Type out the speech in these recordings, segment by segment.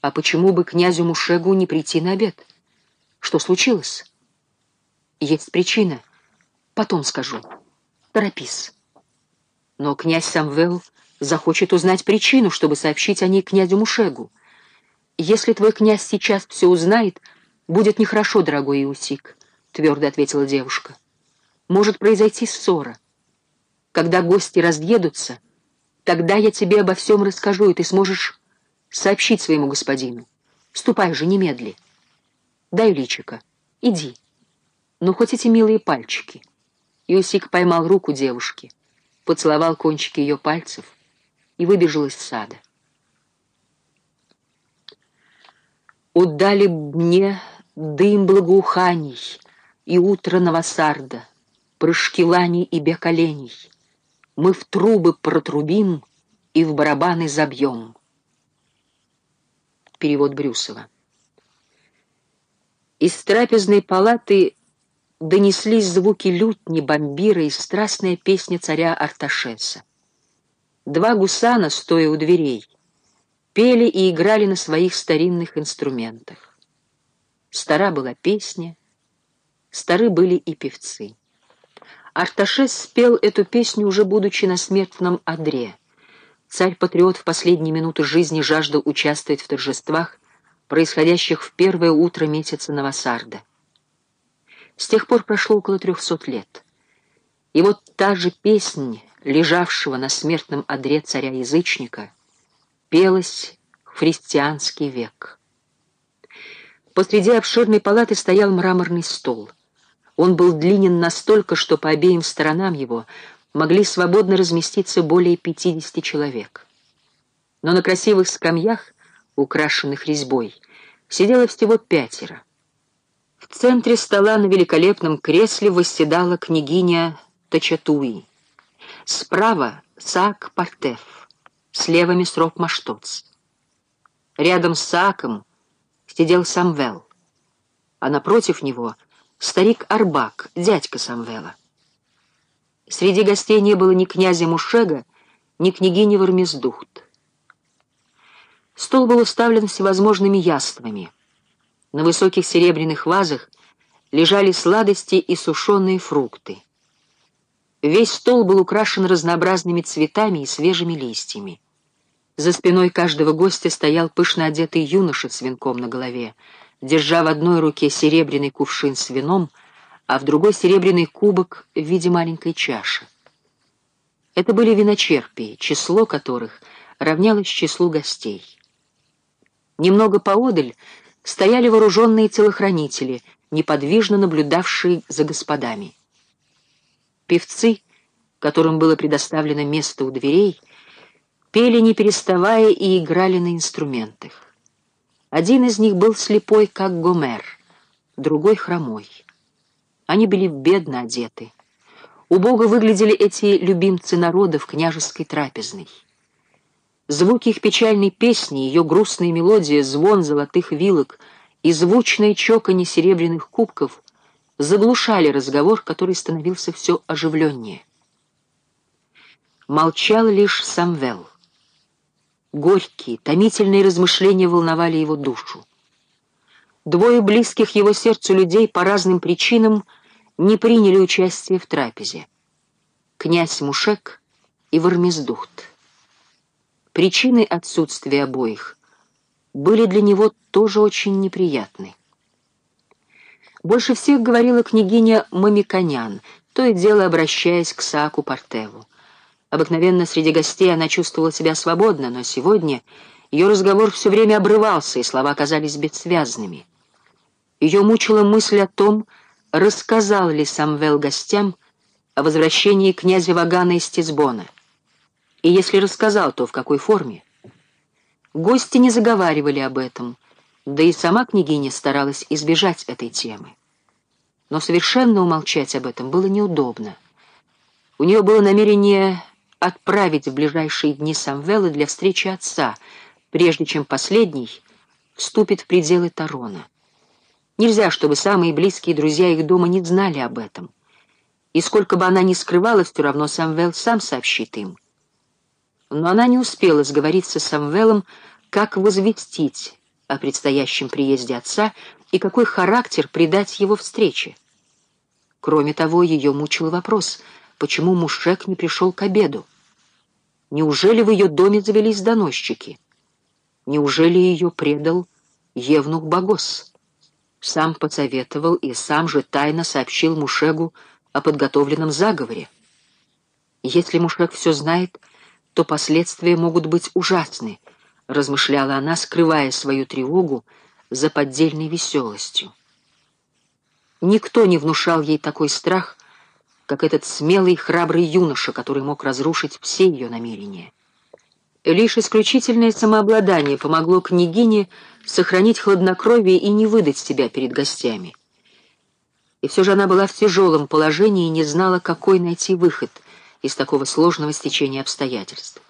А почему бы князю Мушегу не прийти на обед? Что случилось? Есть причина. Потом скажу. Торопись. Но князь Самвел захочет узнать причину, чтобы сообщить о ней князю Мушегу. Если твой князь сейчас все узнает, будет нехорошо, дорогой Иусик, — твердо ответила девушка. Может произойти ссора. Когда гости разъедутся, тогда я тебе обо всем расскажу, и ты сможешь сообщить своему господину. Ступай же, немедли. Дай личика. Иди. Ну, хоть эти милые пальчики. Иосик поймал руку девушки, поцеловал кончики ее пальцев и выбежал из сада. Удали мне дым благоуханий и утро новосарда, прыжки лани и бег оленей. Мы в трубы протрубим и в барабаны забьем. Перевод Брюсова. Из трапезной палаты донеслись звуки лютни, бомбира и страстная песня царя Арташеса. Два гусана, стоя у дверей, пели и играли на своих старинных инструментах. Стара была песня, стары были и певцы. Арташес спел эту песню, уже будучи на смертном одре. Царь-патриот в последние минуты жизни жаждал участвовать в торжествах, происходящих в первое утро месяца Новосарда. С тех пор прошло около трехсот лет. И вот та же песнь, лежавшего на смертном одре царя-язычника, пелась в христианский век. Посреди обширной палаты стоял мраморный стол. Он был длинен настолько, что по обеим сторонам его могли свободно разместиться более пятидесяти человек. Но на красивых скамьях, украшенных резьбой, сидело всего пятеро — в центре стола на великолепном кресле восседала княгиня Тачатуи. Справа — Саак Партеф, слева — Месроп Маштоц. Рядом с Сааком сидел Самвел, а напротив него — старик Арбак, дядька Самвела. Среди гостей не было ни князя Мушега, ни княгини Вармездухт. Стол был уставлен всевозможными яствами — на высоких серебряных вазах лежали сладости и сушеные фрукты. Весь стол был украшен разнообразными цветами и свежими листьями. За спиной каждого гостя стоял пышно одетый юноша с венком на голове, держа в одной руке серебряный кувшин с вином, а в другой серебряный кубок в виде маленькой чаши. Это были виночерпии, число которых равнялось числу гостей. Немного поодаль стояли вооруженные телохранители, неподвижно наблюдавшие за господами. Певцы, которым было предоставлено место у дверей, пели не переставая и играли на инструментах. Один из них был слепой, как Гомер, другой — хромой. Они были бедно одеты. Убого выглядели эти любимцы народа в княжеской трапезной. Звуки их печальной песни, ее грустная мелодия, звон золотых вилок и звучное чоканье серебряных кубков заглушали разговор, который становился все оживленнее. Молчал лишь Самвел. Горькие, томительные размышления волновали его душу. Двое близких его сердцу людей по разным причинам не приняли участие в трапезе. Князь Мушек и Вармездухт. Причины отсутствия обоих были для него тоже очень неприятны. Больше всех говорила княгиня Мамиконян, то и дело обращаясь к Сааку Партеву. Обыкновенно среди гостей она чувствовала себя свободно, но сегодня ее разговор все время обрывался, и слова казались бессвязными. Ее мучила мысль о том, рассказал ли Самвел гостям о возвращении князя Вагана из Тизбона — и если рассказал, то в какой форме? Гости не заговаривали об этом, да и сама княгиня старалась избежать этой темы. Но совершенно умолчать об этом было неудобно. У нее было намерение отправить в ближайшие дни Самвела для встречи отца, прежде чем последний вступит в пределы Тарона. Нельзя, чтобы самые близкие друзья их дома не знали об этом. И сколько бы она ни скрывала, все равно Самвел сам сообщит им — но она не успела сговориться с Самвелом, как возвестить о предстоящем приезде отца и какой характер придать его встрече. Кроме того, ее мучил вопрос, почему Мушек не пришел к обеду. Неужели в ее доме завелись доносчики? Неужели ее предал Евнух Багос? Сам посоветовал и сам же тайно сообщил Мушегу о подготовленном заговоре. Если Мушек все знает, то последствия могут быть ужасны, размышляла она, скрывая свою тревогу за поддельной веселостью. Никто не внушал ей такой страх, как этот смелый храбрый юноша, который мог разрушить все ее намерения. Лишь исключительное самообладание помогло княгине сохранить хладнокровие и не выдать себя перед гостями. И все же она была в тяжелом положении и не знала, какой найти выход из такого сложного стечения обстоятельств.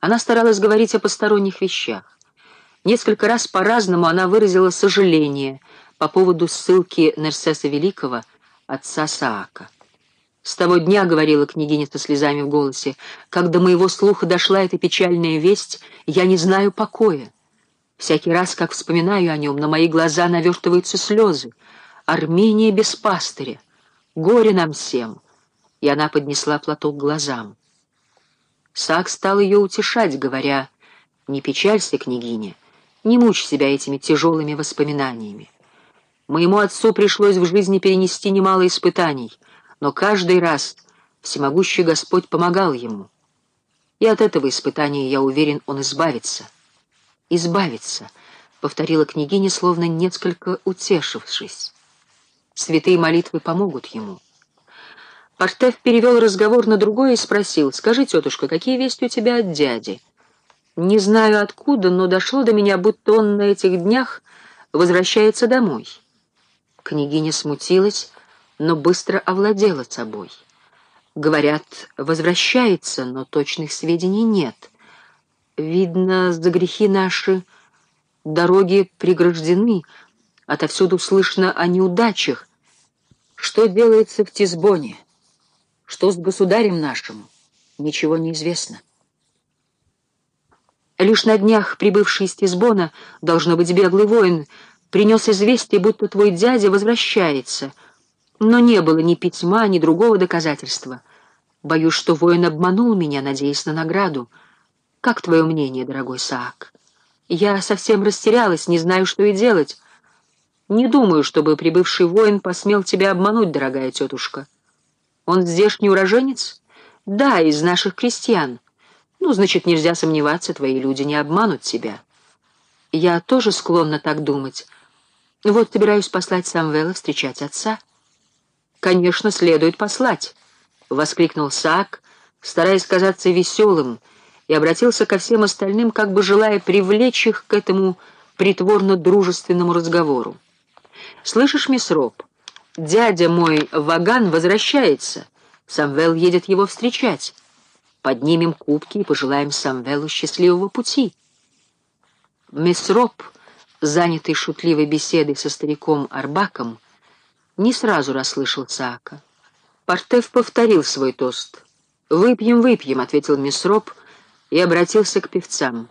Она старалась говорить о посторонних вещах. Несколько раз по-разному она выразила сожаление по поводу ссылки Нерсеса Великого, отца Саака. С того дня, — говорила княгиня со слезами в голосе, — до моего слуха дошла эта печальная весть, я не знаю покоя. Всякий раз, как вспоминаю о нем, на мои глаза навертываются слезы. Армения без пастыря. Горе нам всем. И она поднесла платок к глазам. Сак стал ее утешать, говоря, «Не печалься, княгиня, не мучь себя этими тяжелыми воспоминаниями. Моему отцу пришлось в жизни перенести немало испытаний, но каждый раз всемогущий Господь помогал ему. И от этого испытания, я уверен, он избавится. Избавится, — повторила княгиня, словно несколько утешившись. Святые молитвы помогут ему. Портеф перевел разговор на другое и спросил, «Скажи, тетушка, какие вести у тебя от дяди?» «Не знаю откуда, но дошло до меня, будто он на этих днях возвращается домой». Княгиня смутилась, но быстро овладела собой. Говорят, возвращается, но точных сведений нет. Видно, за грехи наши дороги преграждены, отовсюду слышно о неудачах. Что делается в Тисбоне? Что с государем нашим? Ничего не известно. Лишь на днях прибывший из Тисбона, должно быть, беглый воин, принес известие, будто твой дядя возвращается, но не было ни письма, ни другого доказательства. Боюсь, что воин обманул меня, надеясь на награду. Как твое мнение, дорогой Саак? Я совсем растерялась, не знаю, что и делать. Не думаю, чтобы прибывший воин посмел тебя обмануть, дорогая тетушка. Он здешний уроженец? Да, из наших крестьян. Ну, значит, нельзя сомневаться, твои люди не обманут тебя. Я тоже склонна так думать. Вот собираюсь послать Самвела встречать отца. Конечно, следует послать, — воскликнул Саак, стараясь казаться веселым, и обратился ко всем остальным, как бы желая привлечь их к этому притворно-дружественному разговору. «Слышишь, мисс Роб, Дядя мой, Ваган, возвращается. Самвел едет его встречать. Поднимем кубки и пожелаем Самвелу счастливого пути. Месроп, занятый шутливой беседой со стариком Арбаком, не сразу расслышал Цаака. Портеф повторил свой тост. «Выпьем, выпьем», — ответил Месроп и обратился к певцам.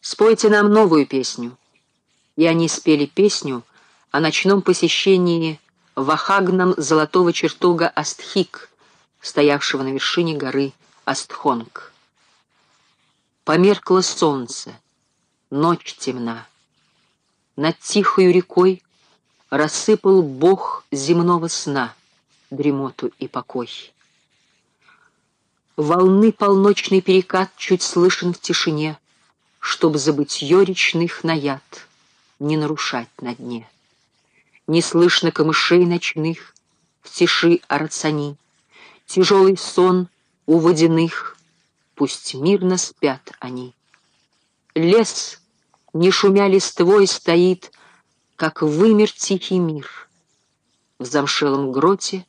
«Спойте нам новую песню». И они спели песню о ночном посещении в ахагном золотого чертога Астхик, стоявшего на вершине горы Астхонг. Померкло солнце, ночь темна. Над тихою рекой рассыпал бог земного сна, дремоту и покой. Волны полночный перекат чуть слышен в тишине, Чтоб забытье речных наяд не нарушать на дне. Не слышно камышей ночных В тиши арцани. Тяжелый сон у водяных, Пусть мирно спят они. Лес, не шумя листвой, стоит, Как вымер тихий мир. В замшелом гроте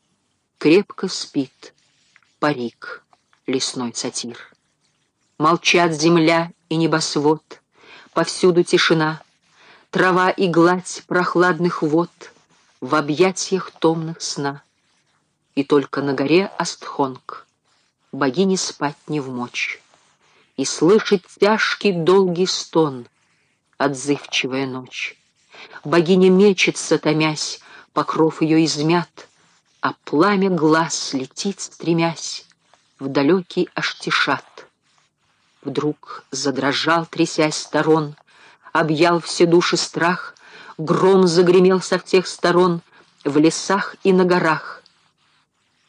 крепко спит Парик, лесной сатир. Молчат земля и небосвод, Повсюду тишина — Трава и гладь прохладных вод В объятиях томных сна. И только на горе Астхонг Богине спать не в мочь И слышать тяжкий долгий стон отзывчивая ночь. Богиня мечется, томясь, покров ее измят, А пламя глаз летит, стремясь, в далекий Аштишат. Вдруг задрожал, трясясь сторон, объял все души страх, гром загремел со всех сторон, в лесах и на горах,